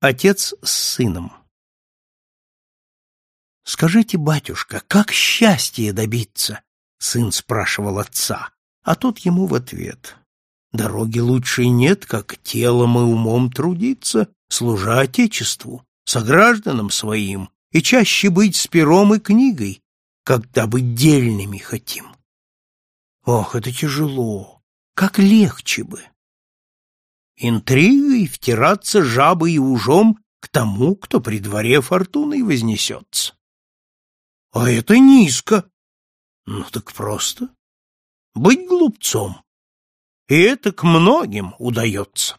Отец с сыном. «Скажите, батюшка, как счастье добиться?» — сын спрашивал отца, а тот ему в ответ. «Дороги лучшей нет, как телом и умом трудиться, служа Отечеству, согражданам своим, и чаще быть с пером и книгой, когда быть дельными хотим. Ох, это тяжело, как легче бы!» Интригой втираться жабой и ужом к тому, кто при дворе фортуной вознесется. А это низко. Ну так просто. Быть глупцом. И это к многим удается.